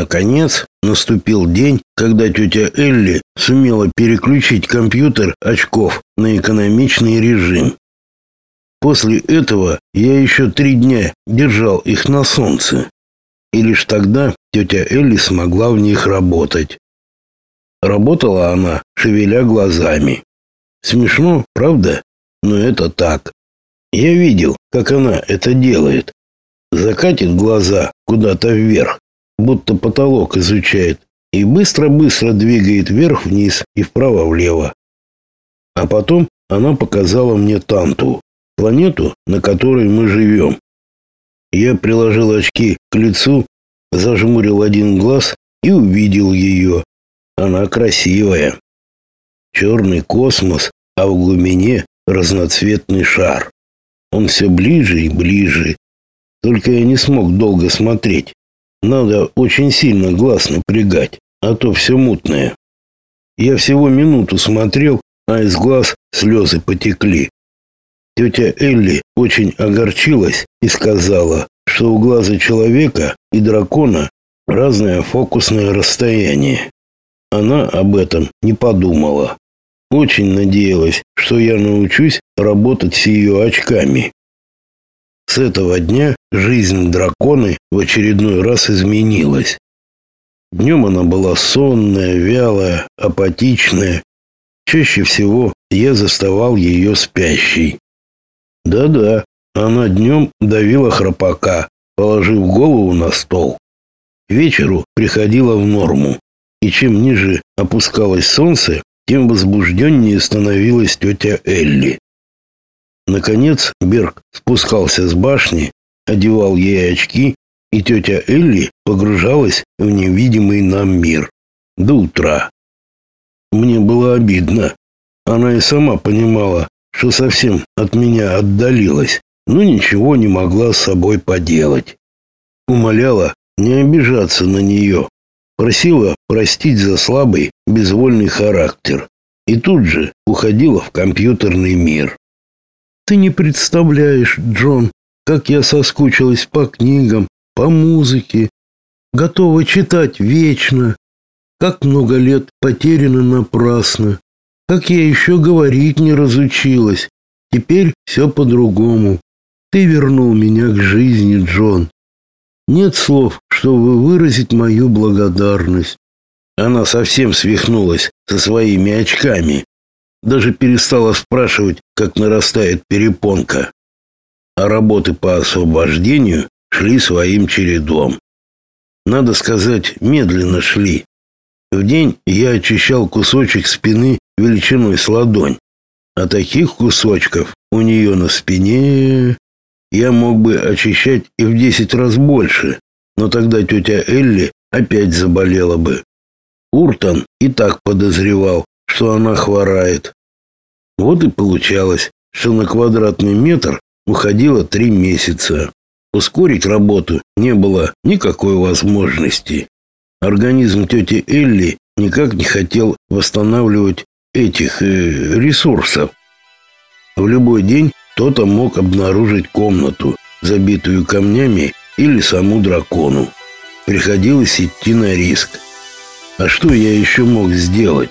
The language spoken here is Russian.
Наконец, наступил день, когда тетя Элли сумела переключить компьютер очков на экономичный режим. После этого я еще три дня держал их на солнце. И лишь тогда тетя Элли смогла в них работать. Работала она, шевеля глазами. Смешно, правда? Но это так. Я видел, как она это делает. Закатит глаза куда-то вверх, будто потолок изучает, и быстро-быстро двигает вверх-вниз и вправо-влево. А потом она показала мне Танту, планету, на которой мы живем. Я приложил очки к лицу, зажмурил один глаз и увидел ее. Она красивая. Черный космос, а в глубине разноцветный шар. Он все ближе и ближе. Только я не смог долго смотреть. Надо очень сильно глаз напрягать, а то все мутное. Я всего минуту смотрел, а из глаз слезы потекли. Тетя Элли очень огорчилась и сказала, что у глаза человека и дракона разное фокусное расстояние. Она об этом не подумала. Очень надеялась, что я научусь работать с ее очками. С этого дня жизнь драконы в очередной раз изменилась. Днем она была сонная, вялая, апатичная. Чаще всего я заставал ее спящей. Да-да, она днем давила храпака, положив голову на стол. Вечеру приходила в норму, и чем ниже опускалось солнце, тем возбужденнее становилась тетя Элли. Наконец Берг спускался с башни, одевал ей очки, и тетя Элли погружалась в невидимый нам мир. До утра. Мне было обидно. Она и сама понимала, что совсем от меня отдалилась, но ничего не могла с собой поделать. Умоляла не обижаться на нее. Просила простить за слабый, безвольный характер. И тут же уходила в компьютерный мир. Ты не представляешь, Джон, как я соскучилась по книгам, по музыке, готова читать вечно. Как много лет потеряно напрасно. Как я еще говорить не разучилась. Теперь все по-другому. Ты вернул меня к жизни, Джон. Нет слов, чтобы выразить мою благодарность. Она совсем свихнулась со своими очками. Даже перестала спрашивать, как нарастает перепонка. А работы по освобождению шли своим чередом. Надо сказать, медленно шли. В день я очищал кусочек спины величиной с ладонь. А таких кусочков у нее на спине я мог бы очищать и в десять раз больше, но тогда тетя Элли опять заболела бы. Уртон и так подозревал, что она хворает. Вот и получалось, что на квадратный метр уходило три месяца. Ускорить работу не было никакой возможности. Организм тети Элли никак не хотел восстанавливать этих э, ресурсов. В любой день кто-то мог обнаружить комнату, забитую камнями или саму дракону. Приходилось идти на риск. А что я еще мог сделать?